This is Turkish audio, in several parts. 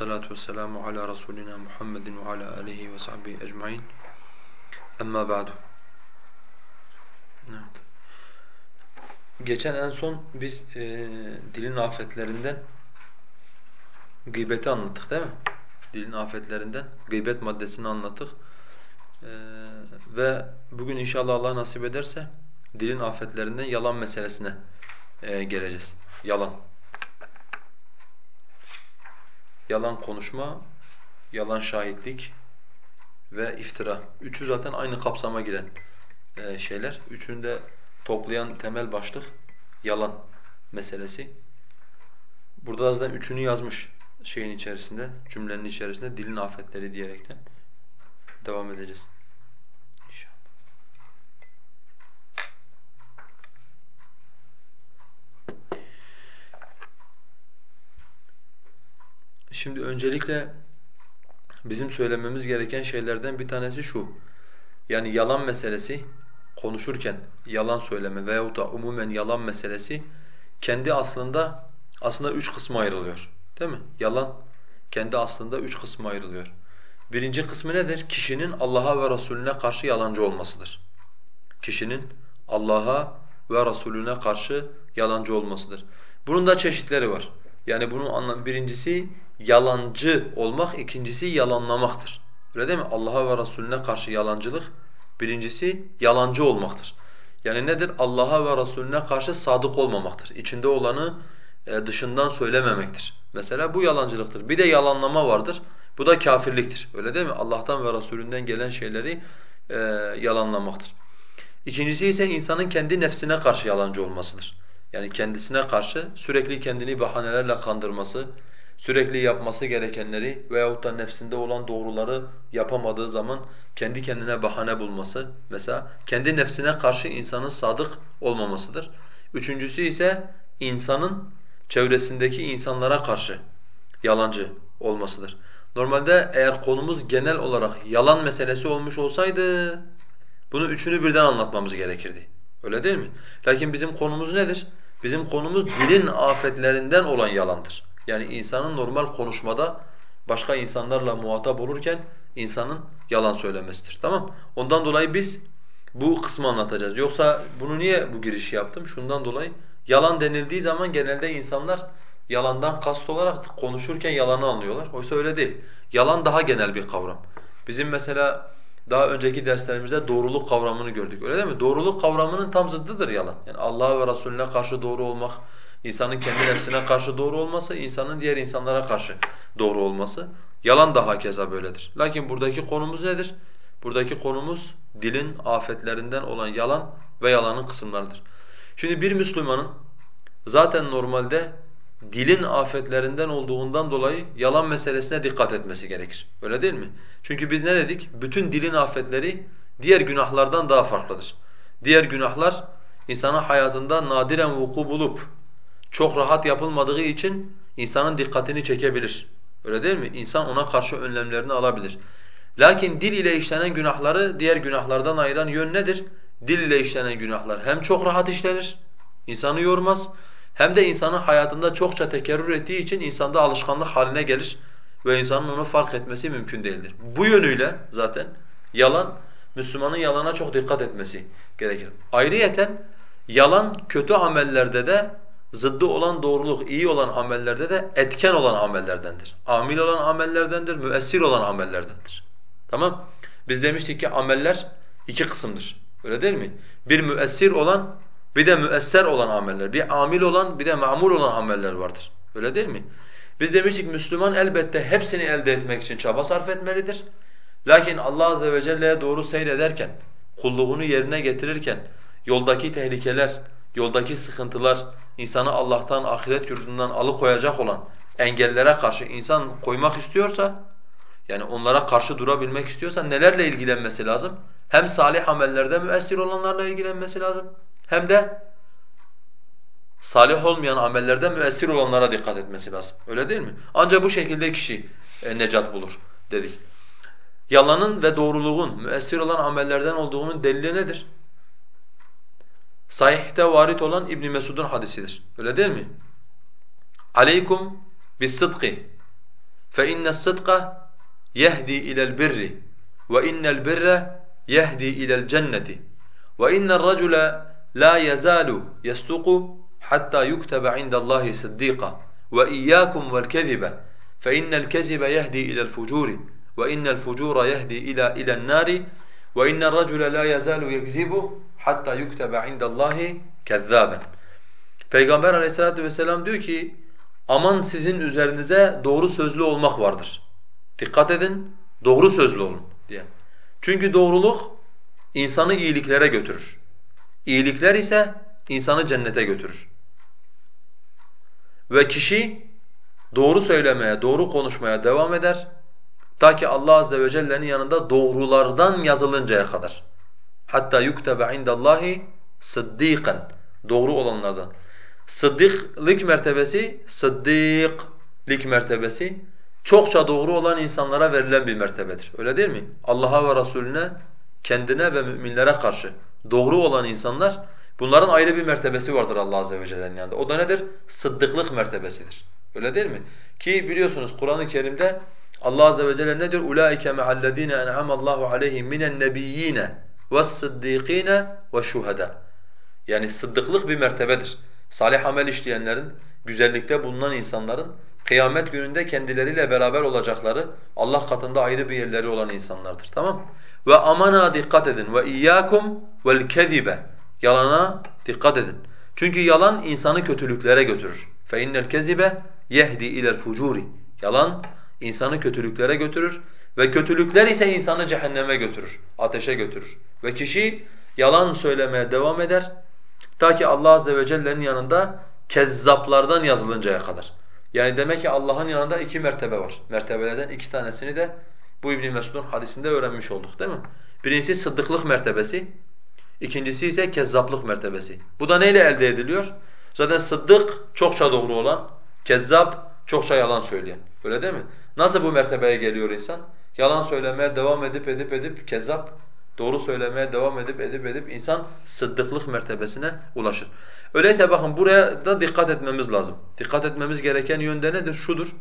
salatu vesselamu ala Resulina Muhammedin ve ala alihi ve sahbihi ecmain. Emma ba'du. Evet. Geçen en son biz e, dilin afetlerinden gıybeti anlattık değil mi? Dilin afetlerinden gıybet maddesini anlattık. E, ve bugün inşallah Allah nasip ederse dilin afetlerinden yalan meselesine e, geleceğiz. Yalan. Yalan konuşma, yalan şahitlik ve iftira. Üçü zaten aynı kapsama giren e, şeyler. Üçünü de toplayan temel başlık yalan meselesi. Burada zaten üçünü yazmış şeyin içerisinde, cümlenin içerisinde dilin afetleri diyerekten devam edeceğiz. Şimdi öncelikle bizim söylememiz gereken şeylerden bir tanesi şu. Yani yalan meselesi konuşurken yalan söyleme veyahut da umumen yalan meselesi kendi aslında aslında üç kısma ayrılıyor. Değil mi? Yalan kendi aslında üç kısma ayrılıyor. Birinci kısmı nedir? Kişinin Allah'a ve Resulüne karşı yalancı olmasıdır. Kişinin Allah'a ve Resulüne karşı yalancı olmasıdır. Bunun da çeşitleri var. Yani bunun birincisi yalancı olmak, ikincisi yalanlamaktır. Öyle değil mi? Allah'a ve Resulüne karşı yalancılık birincisi yalancı olmaktır. Yani nedir? Allah'a ve Resulüne karşı sadık olmamaktır. İçinde olanı e, dışından söylememektir. Mesela bu yalancılıktır. Bir de yalanlama vardır. Bu da kafirliktir. Öyle değil mi? Allah'tan ve Resulünden gelen şeyleri e, yalanlamaktır. İkincisi ise insanın kendi nefsine karşı yalancı olmasıdır. Yani kendisine karşı sürekli kendini bahanelerle kandırması, sürekli yapması gerekenleri veyahut da nefsinde olan doğruları yapamadığı zaman kendi kendine bahane bulması mesela kendi nefsine karşı insanın sadık olmamasıdır. Üçüncüsü ise insanın çevresindeki insanlara karşı yalancı olmasıdır. Normalde eğer konumuz genel olarak yalan meselesi olmuş olsaydı bunu üçünü birden anlatmamız gerekirdi. Öyle değil mi? Lakin bizim konumuz nedir? Bizim konumuz dilin afetlerinden olan yalandır. Yani insanın normal konuşmada başka insanlarla muhatap olurken insanın yalan söylemesidir. Tamam? Ondan dolayı biz bu kısmı anlatacağız. Yoksa bunu niye bu girişi yaptım? Şundan dolayı yalan denildiği zaman genelde insanlar yalandan kast olarak konuşurken yalanı anlıyorlar. Oysa öyle değil. Yalan daha genel bir kavram. Bizim mesela daha önceki derslerimizde doğruluk kavramını gördük. Öyle değil mi? Doğruluk kavramının tam zıddıdır yalan. Yani Allah'a ve Resulüne karşı doğru olmak, insanın kendi nefsine karşı doğru olması, insanın diğer insanlara karşı doğru olması. Yalan da hakeza böyledir. Lakin buradaki konumuz nedir? Buradaki konumuz dilin afetlerinden olan yalan ve yalanın kısımlarıdır. Şimdi bir Müslümanın zaten normalde dilin afetlerinden olduğundan dolayı yalan meselesine dikkat etmesi gerekir. Öyle değil mi? Çünkü biz ne dedik? Bütün dilin afetleri diğer günahlardan daha farklıdır. Diğer günahlar insanın hayatında nadiren vuku bulup çok rahat yapılmadığı için insanın dikkatini çekebilir. Öyle değil mi? İnsan ona karşı önlemlerini alabilir. Lakin dil ile işlenen günahları diğer günahlardan ayıran yön nedir? Dil ile işlenen günahlar hem çok rahat işlenir, insanı yormaz, hem de insanın hayatında çokça tekerrür ettiği için insanda alışkanlık haline gelir ve insanın onu fark etmesi mümkün değildir. Bu yönüyle zaten yalan, Müslümanın yalana çok dikkat etmesi gerekir. Ayrıyeten yalan kötü amellerde de zıddı olan doğruluk, iyi olan amellerde de etken olan amellerdendir. Amil olan amellerdendir, müessir olan amellerdendir. Tamam? Biz demiştik ki ameller iki kısımdır. Öyle değil mi? Bir müessir olan, bir de müesser olan ameller. Bir amil olan, bir de mamul olan ameller vardır. Öyle değil mi? Biz demiştik Müslüman elbette hepsini elde etmek için çaba sarf etmelidir. Lakin Allah azze ve celle'ye doğru seyrederken, kulluğunu yerine getirirken yoldaki tehlikeler, yoldaki sıkıntılar, insanı Allah'tan, ahiret yurdundan alıkoyacak olan engellere karşı insan koymak istiyorsa, yani onlara karşı durabilmek istiyorsa nelerle ilgilenmesi lazım? Hem salih amellerde müessir olanlarla ilgilenmesi lazım, hem de salih olmayan amellerde müessir olanlara dikkat etmesi lazım. Öyle değil mi? Ancak bu şekilde kişi e, necat bulur dedik. Yalanın ve doğruluğun müessir olan amellerden olduğunun delili nedir? Sahih'te varit olan İbn Mesud'un hadisidir. Öyle değil mi? Aleykum bis-sidqi. Fe inne's-sidqa yehdi ila'l birri ve innel birre yehdi ila'l cenneti ve inne'r racule la yazalu yasduqu hatta yuktaba indallahi siddiqa ve iyyakum vel kezibe fe innel kezibe yehdi ila'l fucuri ve innel fucura yehdi ila ila'n nari ve innel racule la yazalu yekzibu hatta yuktaba indallahi kezzaben. Peygamber Aleyhissalatu vesselam diyor ki aman sizin üzerinize doğru sözlü olmak vardır. Dikkat edin, doğru sözlü olun diye. Çünkü doğruluk insanı iyiliklere götürür. İyilikler ise insanı cennete götürür. Ve kişi doğru söylemeye, doğru konuşmaya devam eder. Ta ki Allah azze ve celle'nin yanında doğrulardan yazılıncaya kadar. Hatta yuktebe indallahi sıddiqan. Doğru olanlardan. Sıddıklık mertebesi, sıddıklık mertebesi çokça doğru olan insanlara verilen bir mertebedir. Öyle değil mi? Allah'a ve Resulüne, kendine ve müminlere karşı doğru olan insanlar bunların ayrı bir mertebesi vardır Allah azze ve celle'nin yanında. O da nedir? Sıddıklık mertebesidir. Öyle değil mi? Ki biliyorsunuz Kur'an-ı Kerim'de Allah azze ve celle ne diyor? Ulaike ma'allezine en'amallahu aleyhim minen nebiyyine ve's-sıddîkîne ve'ş-şuhedâ. Yani sıddıklık bir mertebedir. Salih amel işleyenlerin, güzellikte bulunan insanların kıyamet gününde kendileriyle beraber olacakları Allah katında ayrı bir yerleri olan insanlardır. Tamam? Ve amana dikkat edin ve iyyakum vel kezibe. Yalana dikkat edin. Çünkü yalan insanı kötülüklere götürür. Fe innel kezibe yehdi ilel fucuri. Yalan insanı kötülüklere götürür ve kötülükler ise insanı cehenneme götürür, ateşe götürür. Ve kişi yalan söylemeye devam eder ta ki Allah azze ve celle'nin yanında kezzaplardan yazılıncaya kadar. Yani demek ki Allah'ın yanında iki mertebe var. Mertebelerden iki tanesini de bu İbn Mesud'un hadisinde öğrenmiş olduk değil mi? Birincisi sıddıklık mertebesi, ikincisi ise kezzaplık mertebesi. Bu da neyle elde ediliyor? Zaten sıddık çokça doğru olan, kezzap çokça yalan söyleyen. Öyle değil mi? Nasıl bu mertebeye geliyor insan? Yalan söylemeye devam edip edip edip kezzap, doğru söylemeye devam edip edip edip insan sıddıklık mertebesine ulaşır. Öyleyse bakın buraya da dikkat etmemiz lazım. Dikkat etmemiz gereken yönde nedir? Şudur.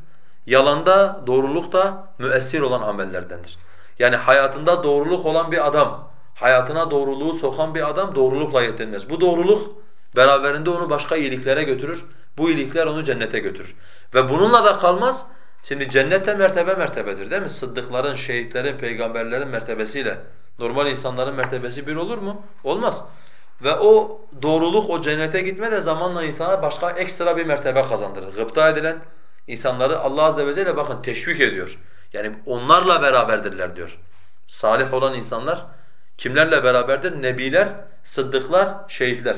Yalanda doğruluk da müessir olan amellerdendir. Yani hayatında doğruluk olan bir adam, hayatına doğruluğu sokan bir adam doğrulukla yetinmez. Bu doğruluk beraberinde onu başka iyiliklere götürür. Bu iyilikler onu cennete götürür. Ve bununla da kalmaz. Şimdi cennette mertebe mertebedir değil mi? Sıddıkların, şehitlerin, peygamberlerin mertebesiyle normal insanların mertebesi bir olur mu? Olmaz. Ve o doğruluk, o cennete gitme de zamanla insana başka ekstra bir mertebe kazandırır. Gıpta edilen insanları Allah azze ve celle bakın teşvik ediyor. Yani onlarla beraberdirler diyor. Salih olan insanlar kimlerle beraberdir? Nebiler, sıddıklar, şehitler.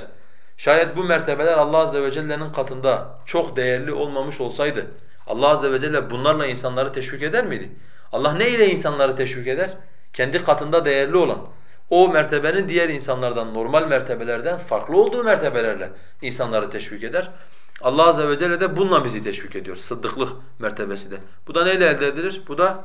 Şayet bu mertebeler Allah azze ve celle'nin katında çok değerli olmamış olsaydı Allah azze ve celle bunlarla insanları teşvik eder miydi? Allah ne ile insanları teşvik eder? Kendi katında değerli olan, o mertebenin diğer insanlardan, normal mertebelerden farklı olduğu mertebelerle insanları teşvik eder. Allah azze ve celle de bununla bizi teşvik ediyor. Sıddıklık mertebesi de. Bu da neyle elde edilir? Bu da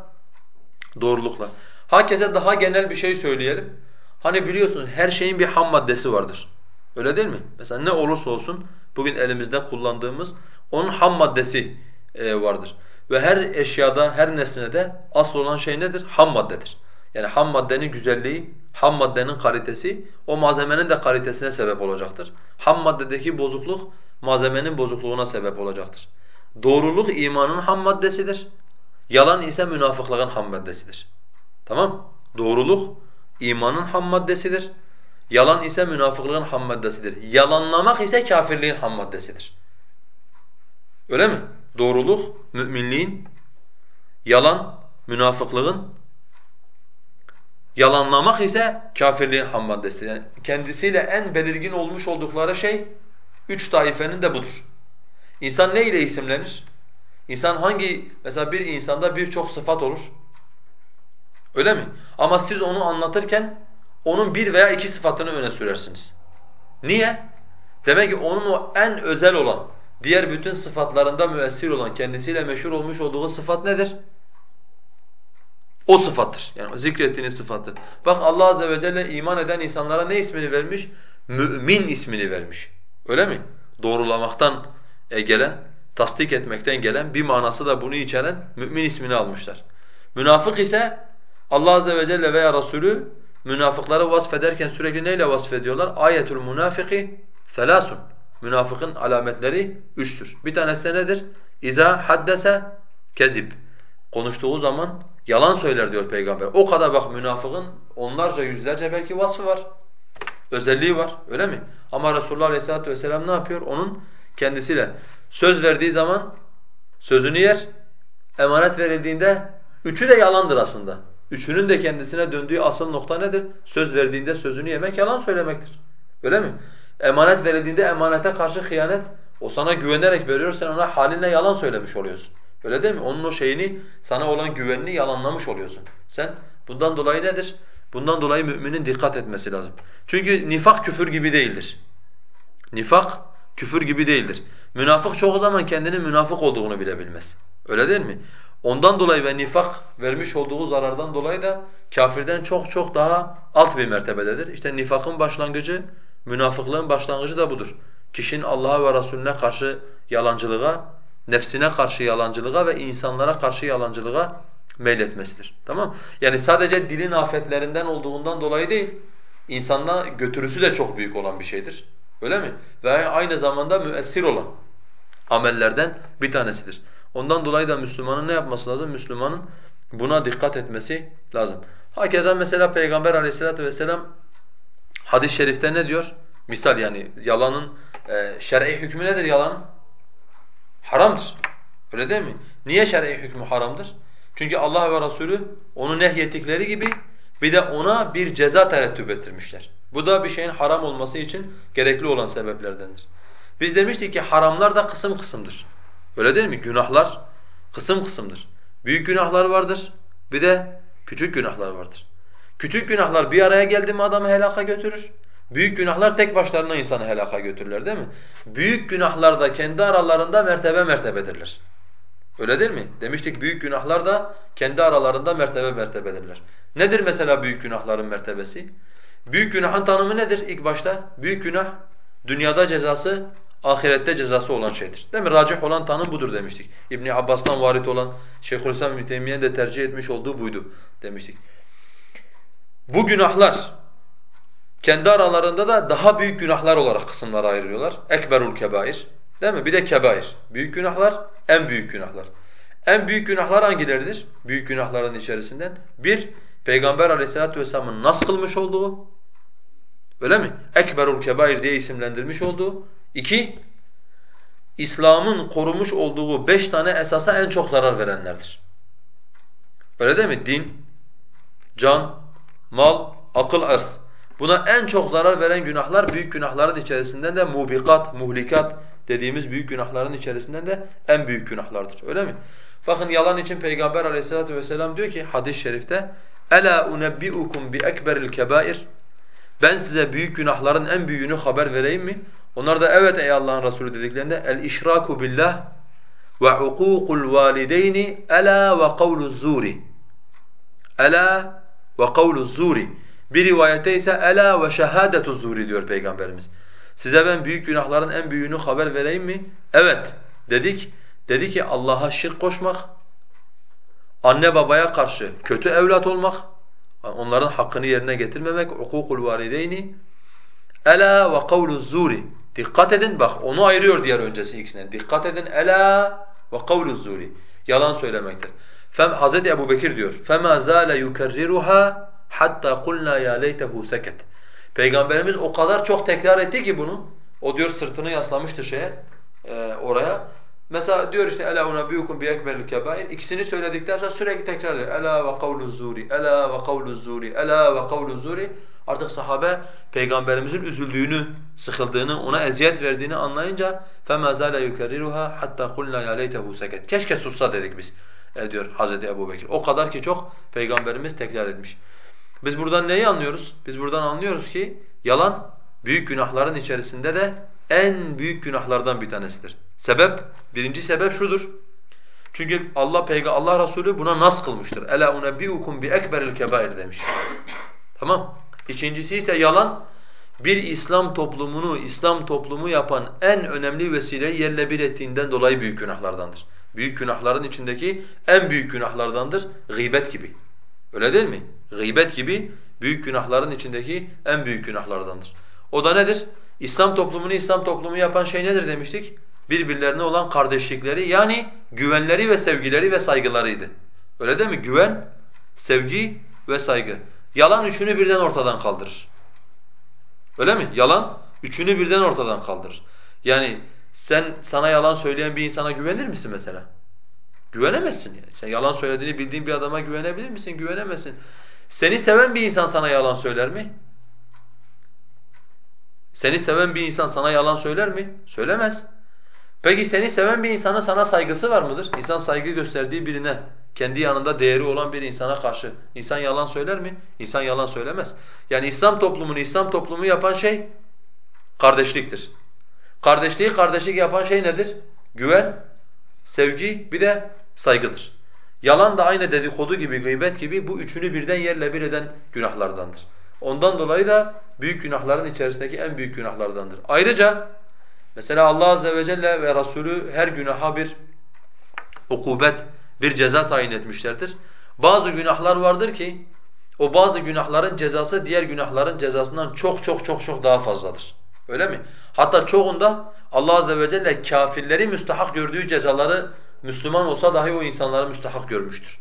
doğrulukla. Herkese daha genel bir şey söyleyelim. Hani biliyorsunuz her şeyin bir ham maddesi vardır. Öyle değil mi? Mesela ne olursa olsun bugün elimizde kullandığımız onun ham maddesi e, vardır. Ve her eşyada, her nesnede asıl olan şey nedir? Ham maddedir. Yani ham maddenin güzelliği, ham maddenin kalitesi o malzemenin de kalitesine sebep olacaktır. Ham maddedeki bozukluk malzemenin bozukluğuna sebep olacaktır. Doğruluk imanın ham maddesidir. Yalan ise münafıklığın ham maddesidir. Tamam? Doğruluk imanın ham maddesidir. Yalan ise münafıklığın ham maddesidir. Yalanlamak ise kafirliğin ham maddesidir. Öyle mi? Doğruluk müminliğin, yalan münafıklığın, yalanlamak ise kafirliğin ham maddesidir. Yani kendisiyle en belirgin olmuş oldukları şey üç taifenin de budur. İnsan ne ile isimlenir? İnsan hangi, mesela bir insanda birçok sıfat olur. Öyle mi? Ama siz onu anlatırken onun bir veya iki sıfatını öne sürersiniz. Niye? Demek ki onun o en özel olan, diğer bütün sıfatlarında müessir olan, kendisiyle meşhur olmuş olduğu sıfat nedir? O sıfattır. Yani zikrettiğiniz sıfatı. Bak Allah azze ve celle iman eden insanlara ne ismini vermiş? Mümin ismini vermiş. Öyle mi? Doğrulamaktan e, gelen, tasdik etmekten gelen bir manası da bunu içeren mümin ismini almışlar. Münafık ise Allah azze ve celle veya Resulü münafıkları vasfederken sürekli neyle vasfediyorlar? Ayetul münafiki selasun. Münafıkın alametleri üçtür. Bir tanesi nedir? İza haddese kezib. Konuştuğu zaman yalan söyler diyor peygamber. O kadar bak münafıkın onlarca yüzlerce belki vasfı var. Özelliği var öyle mi? Ama Resulullah Aleyhisselatü Vesselam ne yapıyor? Onun kendisiyle söz verdiği zaman sözünü yer, emanet verildiğinde üçü de yalandır aslında. Üçünün de kendisine döndüğü asıl nokta nedir? Söz verdiğinde sözünü yemek yalan söylemektir. Öyle mi? Emanet verildiğinde emanete karşı hıyanet, o sana güvenerek veriyor, sen ona halinle yalan söylemiş oluyorsun. Öyle değil mi? Onun o şeyini, sana olan güvenini yalanlamış oluyorsun. Sen bundan dolayı nedir? Bundan dolayı müminin dikkat etmesi lazım. Çünkü nifak küfür gibi değildir. Nifak küfür gibi değildir. Münafık çoğu zaman kendinin münafık olduğunu bile bilmez. Öyle değil mi? Ondan dolayı ve nifak vermiş olduğu zarardan dolayı da kafirden çok çok daha alt bir mertebededir. İşte nifakın başlangıcı, münafıklığın başlangıcı da budur. Kişinin Allah'a ve Resulüne karşı yalancılığa, nefsine karşı yalancılığa ve insanlara karşı yalancılığa meyletmesidir. Tamam? Yani sadece dilin afetlerinden olduğundan dolayı değil, insanda götürüsü de çok büyük olan bir şeydir. Öyle mi? Ve aynı zamanda müessir olan amellerden bir tanesidir. Ondan dolayı da Müslümanın ne yapması lazım? Müslümanın buna dikkat etmesi lazım. Hakeza mesela Peygamber aleyhissalatu vesselam hadis-i şerifte ne diyor? Misal yani yalanın e, şer'i hükmü nedir yalanın? Haramdır. Öyle değil mi? Niye şer'i hükmü haramdır? Çünkü Allah ve Resulü onu nehyettikleri gibi bir de ona bir ceza terettüp ettirmişler. Bu da bir şeyin haram olması için gerekli olan sebeplerdendir. Biz demiştik ki haramlar da kısım kısımdır. Öyle değil mi? Günahlar kısım kısımdır. Büyük günahlar vardır, bir de küçük günahlar vardır. Küçük günahlar bir araya geldi mi adamı helaka götürür. Büyük günahlar tek başlarına insanı helaka götürürler değil mi? Büyük günahlar da kendi aralarında mertebe mertebedirler. Öyle değil mi? Demiştik büyük günahlar da kendi aralarında mertebe mertebedirler. Nedir mesela büyük günahların mertebesi? Büyük günahın tanımı nedir ilk başta? Büyük günah dünyada cezası, ahirette cezası olan şeydir. Değil mi? Racih olan tanım budur demiştik. İbn Abbas'tan varit olan Şeyhülislam İbn Teymiyye'nin de tercih etmiş olduğu buydu demiştik. Bu günahlar kendi aralarında da daha büyük günahlar olarak kısımlara ayırıyorlar. Ekberul kebair. Değil mi? Bir de kebair. Büyük günahlar, en büyük günahlar. En büyük günahlar hangileridir? Büyük günahların içerisinden. Bir, Peygamber aleyhissalatu vesselamın nas kılmış olduğu, öyle mi? Ekberul kebair diye isimlendirmiş olduğu. İki, İslam'ın korumuş olduğu beş tane esasa en çok zarar verenlerdir. Öyle değil mi? Din, can, mal, akıl, arz. Buna en çok zarar veren günahlar büyük günahların içerisinden de mubikat, muhlikat dediğimiz büyük günahların içerisinden de en büyük günahlardır. Öyle mi? Bakın yalan için Peygamber aleyhissalatu vesselam diyor ki hadis-i şerifte Ela unebbiukum bi ekberil kebair Ben size büyük günahların en büyüğünü haber vereyim mi? Onlar da evet ey Allah'ın Resulü dediklerinde el işraku billah ve hukukul valideyni ela ve kavluz zuri. Ela ve kavluz zuri. Bir rivayette ise ela ve şehadetu zuri diyor Peygamberimiz. Size ben büyük günahların en büyüğünü haber vereyim mi? Evet dedik. Dedi ki Allah'a şirk koşmak, anne babaya karşı kötü evlat olmak, onların hakkını yerine getirmemek, hukukul valideyni, ela ve kavlu zuri. Dikkat edin bak onu ayırıyor diğer öncesi ikisinden. Dikkat edin ela ve kavlu zuri. Yalan söylemektir. Fem Hazreti Ebubekir diyor. Fema zale yukerriruha hatta kulna ya leytehu seket. Peygamberimiz o kadar çok tekrar etti ki bunu. O diyor sırtını yaslamıştı şeye e, oraya. Mesela diyor işte ela unabiyukum bi ekberil kebair. İkisini söyledikten sonra sürekli tekrar ediyor. Ela ve kavluz zuri, ela ve kavluz zuri, ela ve kavluz zuri. Artık sahabe peygamberimizin üzüldüğünü, sıkıldığını, ona eziyet verdiğini anlayınca فَمَا زَالَ يُكَرِّرُهَا hatta قُلْنَا يَا لَيْتَهُ سَكَتْ Keşke sussa dedik biz e, diyor Hazreti Ebu Bekir. O kadar ki çok peygamberimiz tekrar etmiş. Biz buradan neyi anlıyoruz? Biz buradan anlıyoruz ki yalan büyük günahların içerisinde de en büyük günahlardan bir tanesidir. Sebep, birinci sebep şudur. Çünkü Allah Peygamber Allah Resulü buna nas kılmıştır. Ela unebbiukum bi ekberil kebair demiş. Tamam? İkincisi ise yalan bir İslam toplumunu İslam toplumu yapan en önemli vesileyi yerle bir ettiğinden dolayı büyük günahlardandır. Büyük günahların içindeki en büyük günahlardandır gıybet gibi. Öyle değil mi? Gıybet gibi büyük günahların içindeki en büyük günahlardandır. O da nedir? İslam toplumunu İslam toplumu yapan şey nedir demiştik? Birbirlerine olan kardeşlikleri yani güvenleri ve sevgileri ve saygılarıydı. Öyle değil mi? Güven, sevgi ve saygı. Yalan üçünü birden ortadan kaldırır. Öyle mi? Yalan üçünü birden ortadan kaldırır. Yani sen sana yalan söyleyen bir insana güvenir misin mesela? Güvenemezsin yani. Sen yalan söylediğini bildiğin bir adama güvenebilir misin? Güvenemezsin. Seni seven bir insan sana yalan söyler mi? Seni seven bir insan sana yalan söyler mi? Söylemez. Peki seni seven bir insanın sana saygısı var mıdır? İnsan saygı gösterdiği birine, kendi yanında değeri olan bir insana karşı insan yalan söyler mi? İnsan yalan söylemez. Yani İslam toplumunu İslam toplumu yapan şey kardeşliktir. Kardeşliği kardeşlik yapan şey nedir? Güven, sevgi bir de saygıdır. Yalan da aynı dedikodu gibi, gıybet gibi bu üçünü birden yerle bir eden günahlardandır. Ondan dolayı da büyük günahların içerisindeki en büyük günahlardandır. Ayrıca mesela Allah azze ve celle ve Resulü her günaha bir ukubet, bir ceza tayin etmişlerdir. Bazı günahlar vardır ki o bazı günahların cezası diğer günahların cezasından çok çok çok çok daha fazladır. Öyle mi? Hatta çoğunda Allah azze ve celle kafirleri müstahak gördüğü cezaları Müslüman olsa dahi o insanları müstahak görmüştür.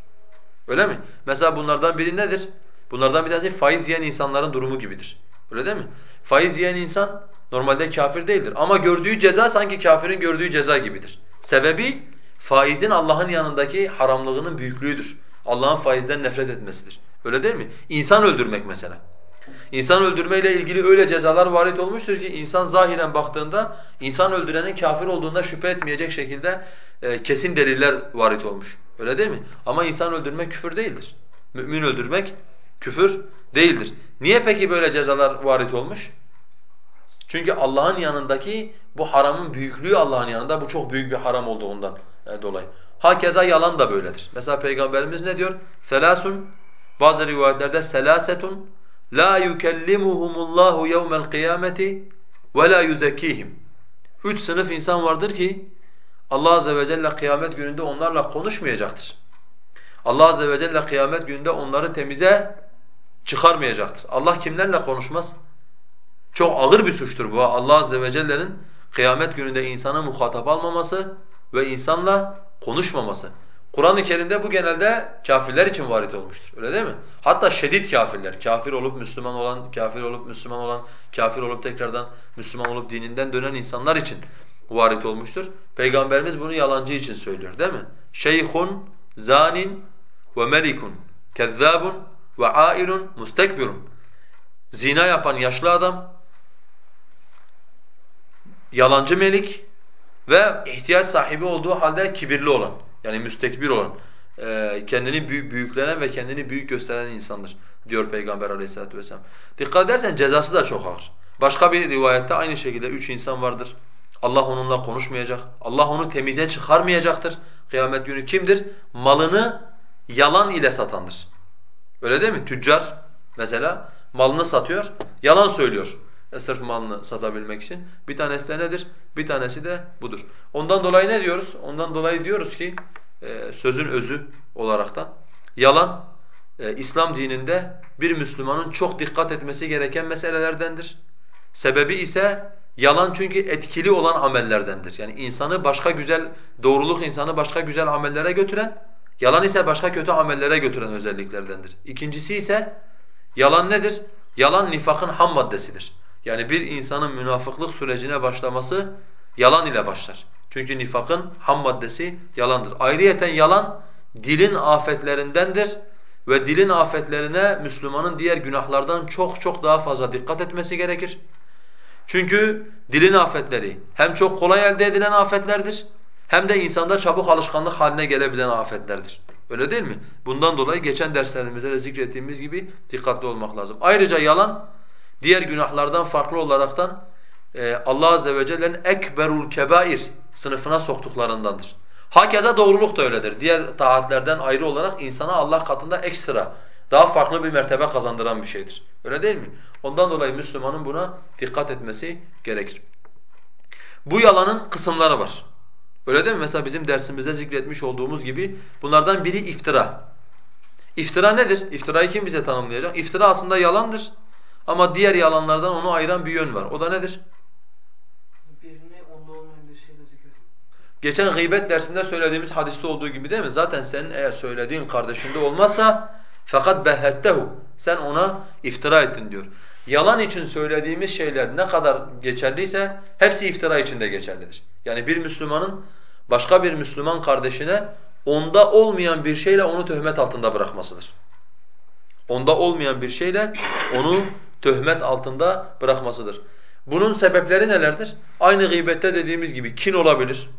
Öyle mi? Mesela bunlardan biri nedir? Bunlardan bir tanesi faiz yiyen insanların durumu gibidir. Öyle değil mi? Faiz yiyen insan normalde kafir değildir ama gördüğü ceza sanki kafirin gördüğü ceza gibidir. Sebebi faizin Allah'ın yanındaki haramlığının büyüklüğüdür. Allah'ın faizden nefret etmesidir. Öyle değil mi? İnsan öldürmek mesela. İnsan öldürmeyle ilgili öyle cezalar varit olmuştur ki insan zahiren baktığında insan öldürenin kafir olduğunda şüphe etmeyecek şekilde e, kesin deliller varit olmuş. Öyle değil mi? Ama insan öldürmek küfür değildir. Mümin öldürmek küfür değildir. Niye peki böyle cezalar varit olmuş? Çünkü Allah'ın yanındaki bu haramın büyüklüğü Allah'ın yanında bu çok büyük bir haram olduğundan e, dolayı. Hakeza yalan da böyledir. Mesela Peygamberimiz ne diyor? Selasun bazı rivayetlerde selasetun la yukellimuhumullahu yevmel kıyameti ve la yuzekkihim. Üç sınıf insan vardır ki Allah azze ve celle kıyamet gününde onlarla konuşmayacaktır. Allah azze ve celle kıyamet gününde onları temize çıkarmayacaktır. Allah kimlerle konuşmaz? Çok ağır bir suçtur bu. Allah azze ve celle'nin kıyamet gününde insana muhatap almaması ve insanla konuşmaması. Kur'an-ı Kerim'de bu genelde kafirler için varit olmuştur. Öyle değil mi? Hatta şedid kafirler, kafir olup Müslüman olan, kafir olup Müslüman olan, kafir olup tekrardan Müslüman olup dininden dönen insanlar için varit olmuştur. Peygamberimiz bunu yalancı için söylüyor değil mi? Şeyhun, zanin ve melikun, kezzabun ve ailun, mustekbirun. Zina yapan yaşlı adam, yalancı melik ve ihtiyaç sahibi olduğu halde kibirli olan, yani müstekbir olan, kendini büyük, büyüklenen ve kendini büyük gösteren insandır diyor Peygamber aleyhissalatu vesselam. Dikkat edersen cezası da çok ağır. Başka bir rivayette aynı şekilde üç insan vardır. Allah onunla konuşmayacak. Allah onu temize çıkarmayacaktır. Kıyamet günü kimdir? Malını yalan ile satandır. Öyle değil mi? Tüccar mesela malını satıyor, yalan söylüyor. E sırf malını satabilmek için. Bir tanesi de nedir? Bir tanesi de budur. Ondan dolayı ne diyoruz? Ondan dolayı diyoruz ki e, sözün özü olaraktan yalan e, İslam dininde bir Müslümanın çok dikkat etmesi gereken meselelerdendir. Sebebi ise Yalan çünkü etkili olan amellerdendir. Yani insanı başka güzel, doğruluk insanı başka güzel amellere götüren, yalan ise başka kötü amellere götüren özelliklerdendir. İkincisi ise yalan nedir? Yalan nifakın ham maddesidir. Yani bir insanın münafıklık sürecine başlaması yalan ile başlar. Çünkü nifakın ham maddesi yalandır. Ayrıyeten yalan dilin afetlerindendir ve dilin afetlerine Müslümanın diğer günahlardan çok çok daha fazla dikkat etmesi gerekir. Çünkü dilin afetleri hem çok kolay elde edilen afetlerdir hem de insanda çabuk alışkanlık haline gelebilen afetlerdir. Öyle değil mi? Bundan dolayı geçen derslerimizde de zikrettiğimiz gibi dikkatli olmak lazım. Ayrıca yalan diğer günahlardan farklı olaraktan e, Allah azze ve celle'nin ekberul kebair sınıfına soktuklarındandır. Hakeza doğruluk da öyledir. Diğer taatlerden ayrı olarak insana Allah katında ekstra daha farklı bir mertebe kazandıran bir şeydir. Öyle değil mi? Ondan dolayı Müslümanın buna dikkat etmesi gerekir. Bu yalanın kısımları var. Öyle değil mi? Mesela bizim dersimizde zikretmiş olduğumuz gibi bunlardan biri iftira. İftira nedir? İftirayı kim bize tanımlayacak? İftira aslında yalandır. Ama diğer yalanlardan onu ayıran bir yön var. O da nedir? Birini onda olmayan bir şeyle zikret. Geçen gıybet dersinde söylediğimiz hadiste olduğu gibi değil mi? Zaten senin eğer söylediğin kardeşinde olmazsa fakat behettehu sen ona iftira ettin diyor. Yalan için söylediğimiz şeyler ne kadar geçerliyse hepsi iftira için de geçerlidir. Yani bir Müslümanın başka bir Müslüman kardeşine onda olmayan bir şeyle onu töhmet altında bırakmasıdır. Onda olmayan bir şeyle onu töhmet altında bırakmasıdır. Bunun sebepleri nelerdir? Aynı gıybette dediğimiz gibi kin olabilir.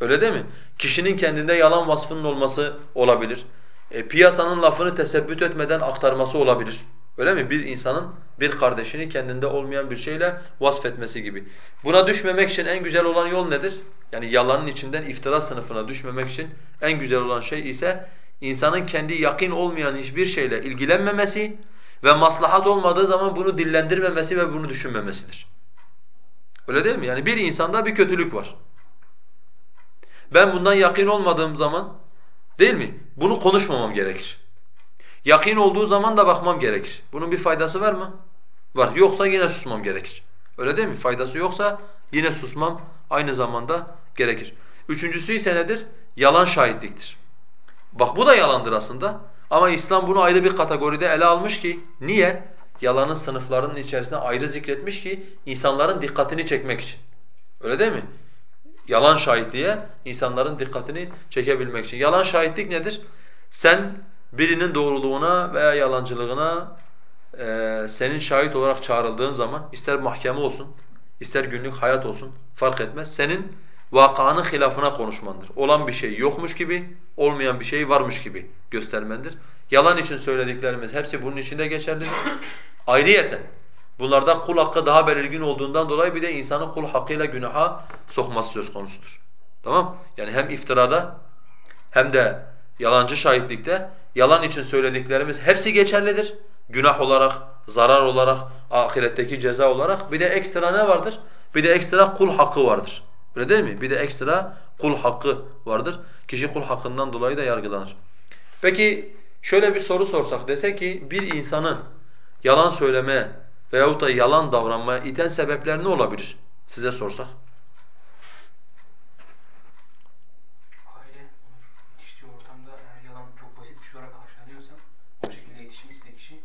Öyle değil mi? Kişinin kendinde yalan vasfının olması olabilir. E, piyasanın lafını tesebbüt etmeden aktarması olabilir. Öyle mi? Bir insanın bir kardeşini kendinde olmayan bir şeyle vasfetmesi gibi. Buna düşmemek için en güzel olan yol nedir? Yani yalanın içinden iftira sınıfına düşmemek için en güzel olan şey ise insanın kendi yakin olmayan hiçbir şeyle ilgilenmemesi ve maslahat olmadığı zaman bunu dillendirmemesi ve bunu düşünmemesidir. Öyle değil mi? Yani bir insanda bir kötülük var. Ben bundan yakin olmadığım zaman değil mi? Bunu konuşmamam gerekir. Yakin olduğu zaman da bakmam gerekir. Bunun bir faydası var mı? Var. Yoksa yine susmam gerekir. Öyle değil mi? Faydası yoksa yine susmam aynı zamanda gerekir. Üçüncüsü ise nedir? Yalan şahitliktir. Bak bu da yalandır aslında. Ama İslam bunu ayrı bir kategoride ele almış ki niye? Yalanın sınıflarının içerisinde ayrı zikretmiş ki insanların dikkatini çekmek için. Öyle değil mi? Yalan şahitliğe insanların dikkatini çekebilmek için. Yalan şahitlik nedir? Sen birinin doğruluğuna veya yalancılığına e, senin şahit olarak çağrıldığın zaman ister mahkeme olsun, ister günlük hayat olsun fark etmez. Senin vakanın hilafına konuşmandır. Olan bir şey yokmuş gibi, olmayan bir şey varmış gibi göstermendir. Yalan için söylediklerimiz hepsi bunun içinde geçerlidir. Ayrıyeten bunlarda kul hakkı daha belirgin olduğundan dolayı bir de insanın kul hakkıyla günaha sokması söz konusudur. Tamam? Yani hem iftirada hem de yalancı şahitlikte yalan için söylediklerimiz hepsi geçerlidir. Günah olarak, zarar olarak, ahiretteki ceza olarak. Bir de ekstra ne vardır? Bir de ekstra kul hakkı vardır. Öyle değil mi? Bir de ekstra kul hakkı vardır. Kişi kul hakkından dolayı da yargılanır. Peki şöyle bir soru sorsak dese ki bir insanı yalan söylemeye veyahut da yalan davranmaya iten sebepler ne olabilir? Size sorsak.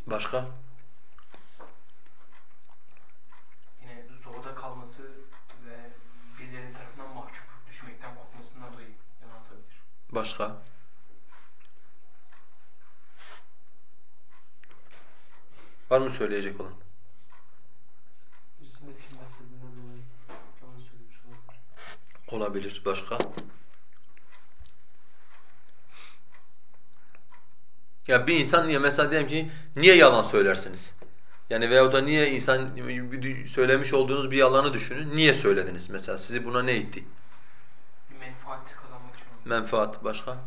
Başka? yine zorda kalması ve birilerinin tarafından mahcup düşmekten korkmasından dolayı yalan atabilir. Başka? Var mı söyleyecek olan? Birisine kim bahsettiğinden dolayı yalan söylemiş olabilir. Başka? Ya bir insan niye mesela diyelim ki niye yalan söylersiniz? Yani veyahut da niye insan söylemiş olduğunuz bir yalanı düşünün. Niye söylediniz mesela? Sizi buna ne itti? Bir menfaat kazanmak için. Menfaat başka?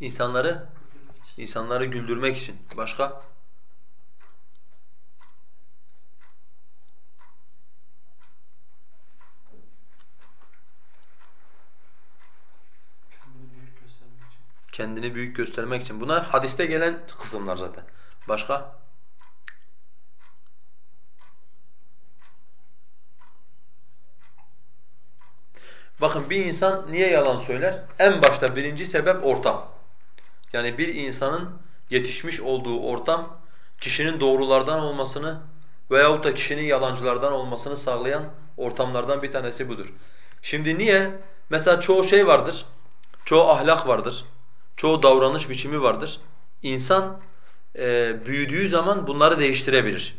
İnsanları. İnsanları Güldürmek için. insanları güldürmek için. Başka? Kendini büyük göstermek için. Kendini büyük göstermek için. Bunlar hadiste gelen kısımlar zaten. Başka? Bakın bir insan niye yalan söyler? En başta birinci sebep ortam. Yani bir insanın yetişmiş olduğu ortam kişinin doğrulardan olmasını veyahut da kişinin yalancılardan olmasını sağlayan ortamlardan bir tanesi budur. Şimdi niye? Mesela çoğu şey vardır, çoğu ahlak vardır, çoğu davranış biçimi vardır. İnsan e, büyüdüğü zaman bunları değiştirebilir.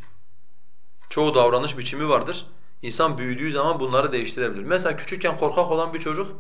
Çoğu davranış biçimi vardır. İnsan büyüdüğü zaman bunları değiştirebilir. Mesela küçükken korkak olan bir çocuk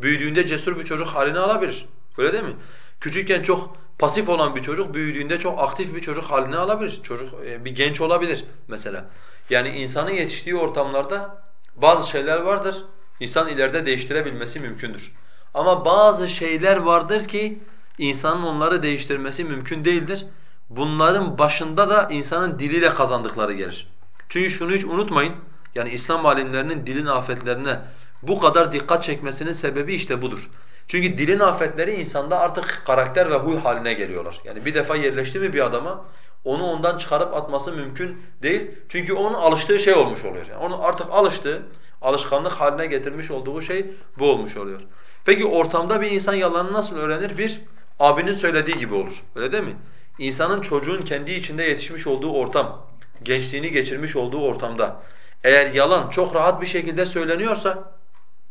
büyüdüğünde cesur bir çocuk halini alabilir. Öyle değil mi? Küçükken çok pasif olan bir çocuk büyüdüğünde çok aktif bir çocuk halini alabilir. Çocuk e, bir genç olabilir mesela. Yani insanın yetiştiği ortamlarda bazı şeyler vardır. İnsan ileride değiştirebilmesi mümkündür. Ama bazı şeyler vardır ki insanın onları değiştirmesi mümkün değildir. Bunların başında da insanın diliyle kazandıkları gelir. Çünkü şunu hiç unutmayın, yani İslam alimlerinin dilin afetlerine bu kadar dikkat çekmesinin sebebi işte budur. Çünkü dilin afetleri insanda artık karakter ve huy haline geliyorlar. Yani bir defa yerleşti mi bir adama onu ondan çıkarıp atması mümkün değil. Çünkü onun alıştığı şey olmuş oluyor. Yani onun artık alıştığı, alışkanlık haline getirmiş olduğu şey bu olmuş oluyor. Peki ortamda bir insan yalanı nasıl öğrenir? Bir, abinin söylediği gibi olur. Öyle değil mi? İnsanın çocuğun kendi içinde yetişmiş olduğu ortam, gençliğini geçirmiş olduğu ortamda eğer yalan çok rahat bir şekilde söyleniyorsa